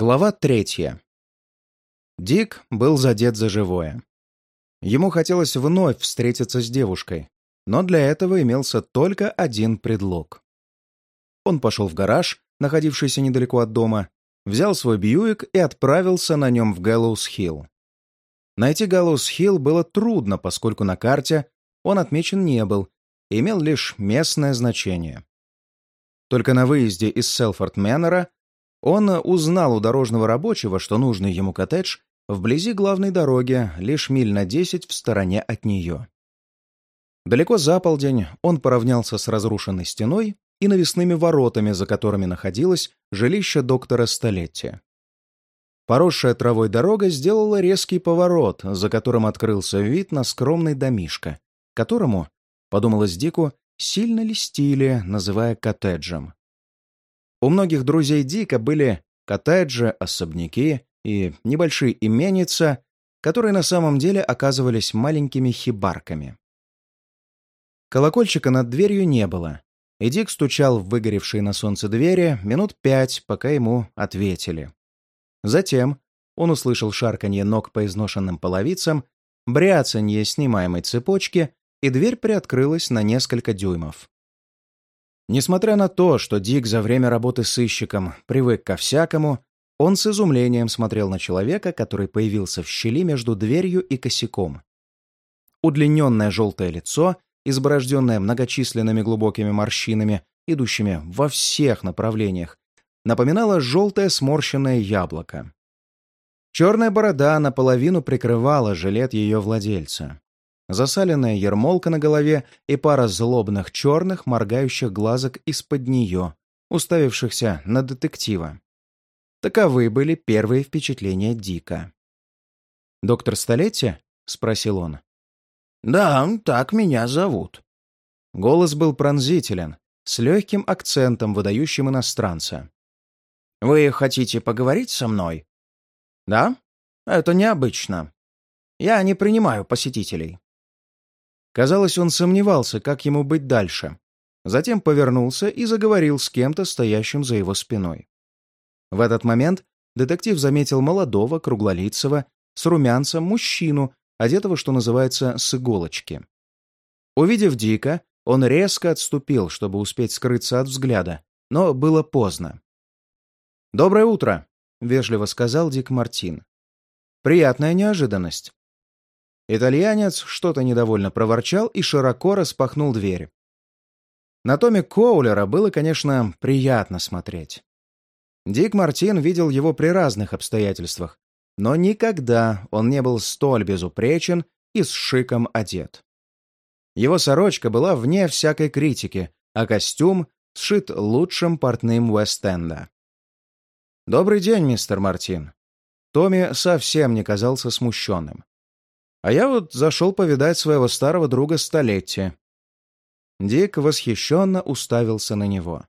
Глава третья. Дик был задет за живое. Ему хотелось вновь встретиться с девушкой, но для этого имелся только один предлог. Он пошел в гараж, находившийся недалеко от дома, взял свой Бьюик и отправился на нем в Гэллоус-Хилл. Найти Гэллоус-Хилл было трудно, поскольку на карте он отмечен не был имел лишь местное значение. Только на выезде из Селфорд-Мэннера он узнал у дорожного рабочего, что нужный ему коттедж вблизи главной дороги, лишь миль на десять в стороне от нее. Далеко за полдень он поравнялся с разрушенной стеной и навесными воротами, за которыми находилось жилище доктора Столетия. Поросшая травой дорога сделала резкий поворот, за которым открылся вид на скромный домишко, которому, подумалось Дику, сильно листили, называя коттеджем. У многих друзей Дика были коттеджи, особняки и небольшие именица, которые на самом деле оказывались маленькими хибарками. Колокольчика над дверью не было, и Дик стучал в выгоревшие на солнце двери минут пять, пока ему ответили. Затем он услышал шарканье ног по изношенным половицам, бряцанье снимаемой цепочки, и дверь приоткрылась на несколько дюймов. Несмотря на то, что Дик за время работы сыщиком привык ко всякому, он с изумлением смотрел на человека, который появился в щели между дверью и косяком. Удлиненное желтое лицо, изборожденное многочисленными глубокими морщинами, идущими во всех направлениях, напоминало желтое сморщенное яблоко. Черная борода наполовину прикрывала жилет ее владельца засаленная ермолка на голове и пара злобных черных моргающих глазок из-под нее, уставившихся на детектива. Таковы были первые впечатления Дика. «Доктор Столетия?» — спросил он. «Да, так меня зовут». Голос был пронзителен, с легким акцентом, выдающим иностранца. «Вы хотите поговорить со мной?» «Да? Это необычно. Я не принимаю посетителей». Казалось, он сомневался, как ему быть дальше. Затем повернулся и заговорил с кем-то, стоящим за его спиной. В этот момент детектив заметил молодого, круглолицего, с румянцем мужчину, одетого, что называется, с иголочки. Увидев Дика, он резко отступил, чтобы успеть скрыться от взгляда, но было поздно. «Доброе утро», — вежливо сказал Дик Мартин. «Приятная неожиданность. Итальянец что-то недовольно проворчал и широко распахнул дверь. На Томе Коулера было, конечно, приятно смотреть. Дик Мартин видел его при разных обстоятельствах, но никогда он не был столь безупречен и с шиком одет. Его сорочка была вне всякой критики, а костюм сшит лучшим портным Уэст-Энда. «Добрый день, мистер Мартин». Томми совсем не казался смущенным. А я вот зашел повидать своего старого друга столетия. Дик восхищенно уставился на него.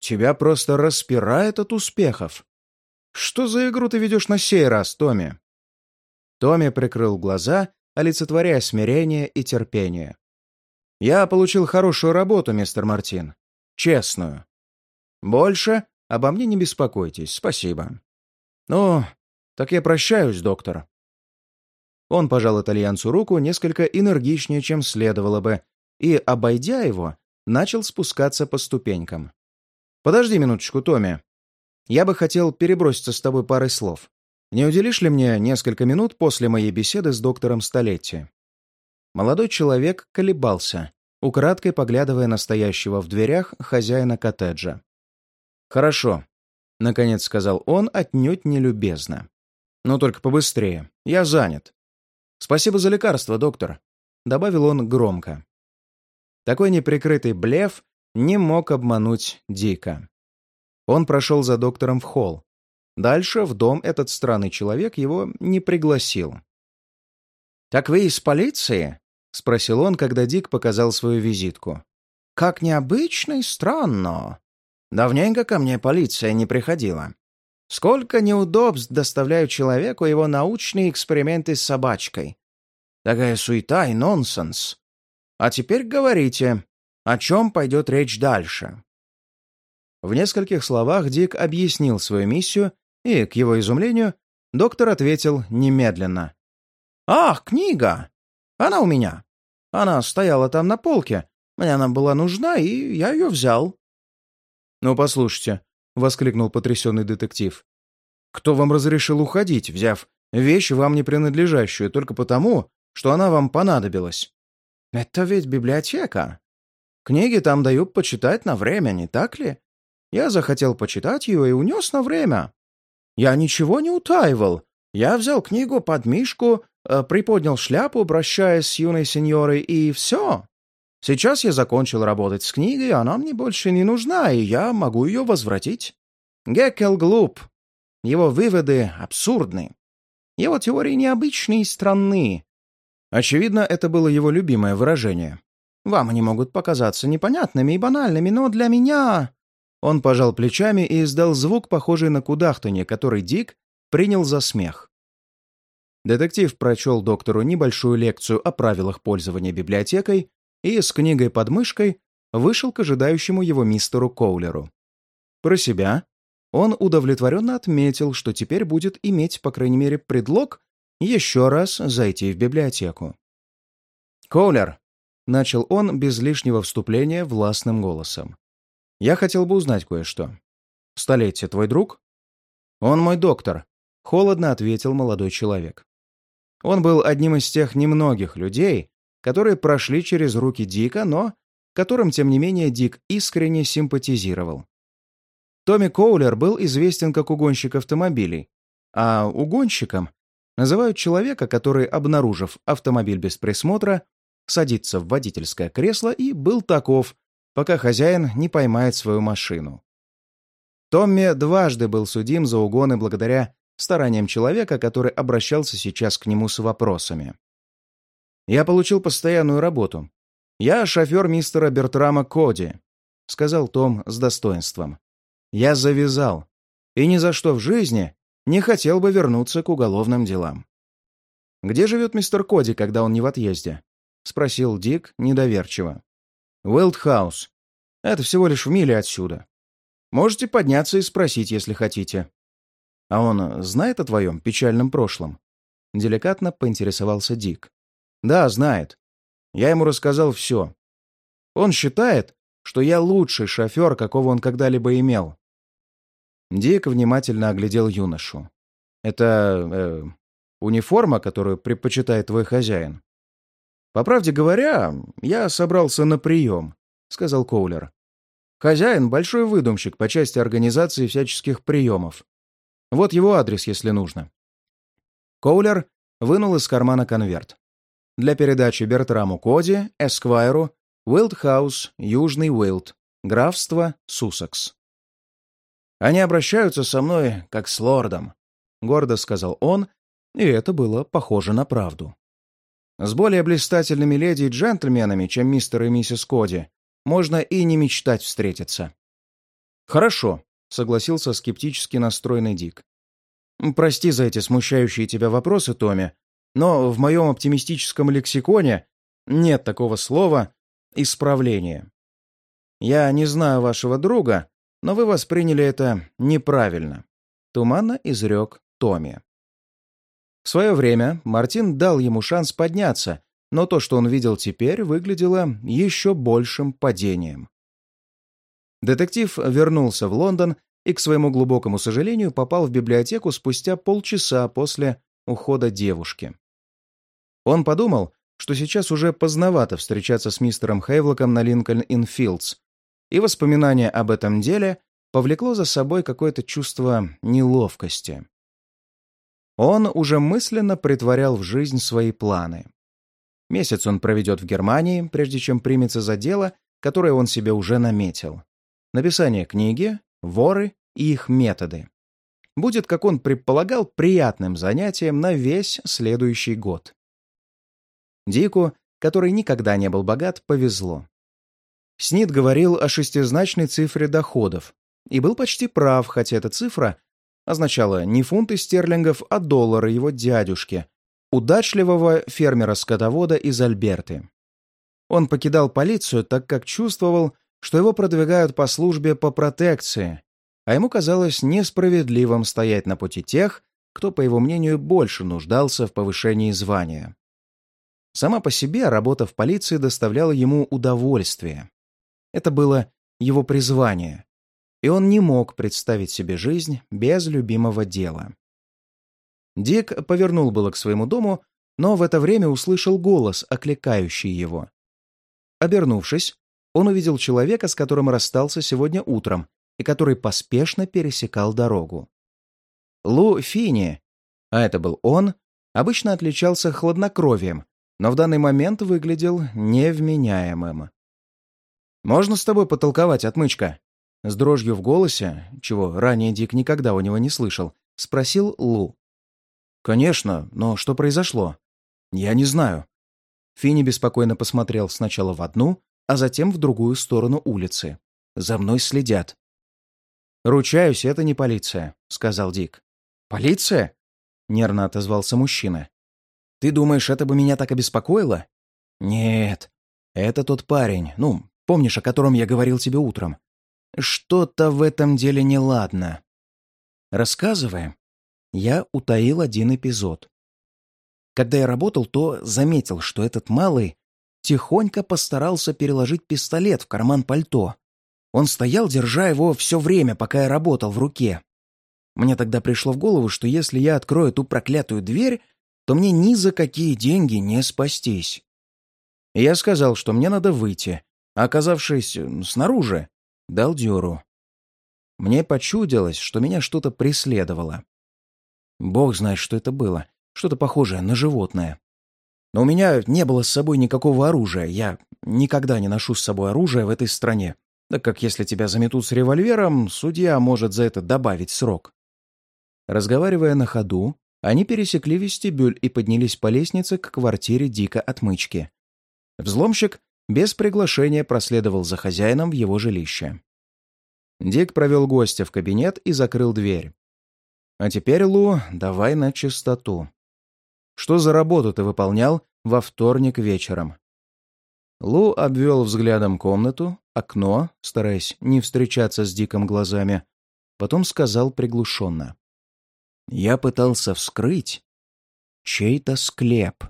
«Тебя просто распирает от успехов. Что за игру ты ведешь на сей раз, Томми?» Томми прикрыл глаза, олицетворяя смирение и терпение. «Я получил хорошую работу, мистер Мартин. Честную. Больше обо мне не беспокойтесь, спасибо. Ну, так я прощаюсь, доктор. Он пожал итальянцу руку несколько энергичнее, чем следовало бы, и, обойдя его, начал спускаться по ступенькам. «Подожди минуточку, Томми. Я бы хотел переброситься с тобой парой слов. Не уделишь ли мне несколько минут после моей беседы с доктором Столетти?» Молодой человек колебался, украдкой поглядывая на стоящего в дверях хозяина коттеджа. «Хорошо», — наконец сказал он отнюдь нелюбезно. «Но только побыстрее. Я занят». «Спасибо за лекарство, доктор», — добавил он громко. Такой неприкрытый блеф не мог обмануть Дика. Он прошел за доктором в холл. Дальше в дом этот странный человек его не пригласил. «Так вы из полиции?» — спросил он, когда Дик показал свою визитку. «Как необычно и странно. Давненько ко мне полиция не приходила. Сколько неудобств доставляют человеку его научные эксперименты с собачкой. Такая суета и нонсенс. А теперь говорите, о чем пойдет речь дальше?» В нескольких словах Дик объяснил свою миссию И, к его изумлению, доктор ответил немедленно. «Ах, книга! Она у меня. Она стояла там на полке. Мне она была нужна, и я ее взял». «Ну, послушайте», — воскликнул потрясенный детектив. «Кто вам разрешил уходить, взяв вещь, вам не принадлежащую, только потому, что она вам понадобилась?» «Это ведь библиотека. Книги там дают почитать на время, не так ли? Я захотел почитать ее и унес на время. Я ничего не утаивал. Я взял книгу под мишку, э, приподнял шляпу, обращаясь с юной сеньорой, и все. Сейчас я закончил работать с книгой, она мне больше не нужна, и я могу ее возвратить. Геккел глуп. Его выводы абсурдны. Его теории необычные и странны. Очевидно, это было его любимое выражение. Вам они могут показаться непонятными и банальными, но для меня...» Он пожал плечами и издал звук, похожий на кудахтанье, который Дик принял за смех. Детектив прочел доктору небольшую лекцию о правилах пользования библиотекой и с книгой под мышкой вышел к ожидающему его мистеру Коулеру. Про себя он удовлетворенно отметил, что теперь будет иметь, по крайней мере, предлог еще раз зайти в библиотеку. «Коулер», — начал он без лишнего вступления властным голосом. «Я хотел бы узнать кое-что. Столетие твой друг?» «Он мой доктор», — холодно ответил молодой человек. Он был одним из тех немногих людей, которые прошли через руки Дика, но которым, тем не менее, Дик искренне симпатизировал. Томми Коулер был известен как угонщик автомобилей, а угонщиком называют человека, который, обнаружив автомобиль без присмотра, садится в водительское кресло и был таков, пока хозяин не поймает свою машину. Томми дважды был судим за угоны благодаря стараниям человека, который обращался сейчас к нему с вопросами. «Я получил постоянную работу. Я шофер мистера Бертрама Коди», — сказал Том с достоинством. «Я завязал, и ни за что в жизни не хотел бы вернуться к уголовным делам». «Где живет мистер Коди, когда он не в отъезде?» — спросил Дик недоверчиво. «Уэлдхаус. Это всего лишь в миле отсюда. Можете подняться и спросить, если хотите». «А он знает о твоем печальном прошлом?» Деликатно поинтересовался Дик. «Да, знает. Я ему рассказал все. Он считает, что я лучший шофер, какого он когда-либо имел». Дик внимательно оглядел юношу. «Это... Э, униформа, которую предпочитает твой хозяин?» «По правде говоря, я собрался на прием», — сказал Коулер. «Хозяин — большой выдумщик по части организации всяческих приемов. Вот его адрес, если нужно». Коулер вынул из кармана конверт. Для передачи Бертраму Коди, Эсквайру, Уилдхаус, Южный Уилд, графство Сусекс. «Они обращаются со мной, как с лордом», — гордо сказал он, и это было похоже на правду. С более блистательными леди и джентльменами, чем мистер и миссис Коди, можно и не мечтать встретиться. «Хорошо», — согласился скептически настроенный Дик. «Прости за эти смущающие тебя вопросы, Томми, но в моем оптимистическом лексиконе нет такого слова «исправление». Я не знаю вашего друга, но вы восприняли это неправильно», — туманно изрек Томми. В свое время Мартин дал ему шанс подняться, но то, что он видел теперь, выглядело еще большим падением. Детектив вернулся в Лондон и, к своему глубокому сожалению, попал в библиотеку спустя полчаса после ухода девушки. Он подумал, что сейчас уже поздновато встречаться с мистером Хейвлоком на Линкольн-Инфилдс, и воспоминание об этом деле повлекло за собой какое-то чувство неловкости. Он уже мысленно притворял в жизнь свои планы. Месяц он проведет в Германии, прежде чем примется за дело, которое он себе уже наметил. Написание книги, воры и их методы. Будет, как он предполагал, приятным занятием на весь следующий год. Дику, который никогда не был богат, повезло. Снит говорил о шестизначной цифре доходов и был почти прав, хотя эта цифра означало не фунты стерлингов, а доллары его дядюшки, удачливого фермера-скотовода из Альберты. Он покидал полицию, так как чувствовал, что его продвигают по службе по протекции, а ему казалось несправедливым стоять на пути тех, кто, по его мнению, больше нуждался в повышении звания. Сама по себе работа в полиции доставляла ему удовольствие. Это было его призвание, и он не мог представить себе жизнь без любимого дела. Дик повернул было к своему дому, но в это время услышал голос, окликающий его. Обернувшись, он увидел человека, с которым расстался сегодня утром и который поспешно пересекал дорогу. Лу Фини, а это был он, обычно отличался хладнокровием, но в данный момент выглядел невменяемым. «Можно с тобой потолковать, отмычка?» С дрожью в голосе, чего ранее Дик никогда у него не слышал, спросил Лу. «Конечно, но что произошло?» «Я не знаю». Финни беспокойно посмотрел сначала в одну, а затем в другую сторону улицы. «За мной следят». «Ручаюсь, это не полиция», — сказал Дик. «Полиция?» — нервно отозвался мужчина. «Ты думаешь, это бы меня так обеспокоило?» «Нет. Это тот парень, ну, помнишь, о котором я говорил тебе утром? Что-то в этом деле неладно. Рассказывая, я утаил один эпизод. Когда я работал, то заметил, что этот малый тихонько постарался переложить пистолет в карман пальто. Он стоял, держа его все время, пока я работал в руке. Мне тогда пришло в голову, что если я открою ту проклятую дверь, то мне ни за какие деньги не спастись. Я сказал, что мне надо выйти, а оказавшись снаружи, дал дёру. Мне почудилось, что меня что-то преследовало. Бог знает, что это было. Что-то похожее на животное. Но у меня не было с собой никакого оружия. Я никогда не ношу с собой оружие в этой стране, так как если тебя заметут с револьвером, судья может за это добавить срок. Разговаривая на ходу, они пересекли вестибюль и поднялись по лестнице к квартире Дика Отмычки. Взломщик без приглашения проследовал за хозяином в его жилище. Дик провел гостя в кабинет и закрыл дверь. А теперь, Лу, давай на чистоту. Что за работу ты выполнял во вторник вечером?» Лу обвел взглядом комнату, окно, стараясь не встречаться с Диком глазами, потом сказал приглушенно. «Я пытался вскрыть чей-то склеп».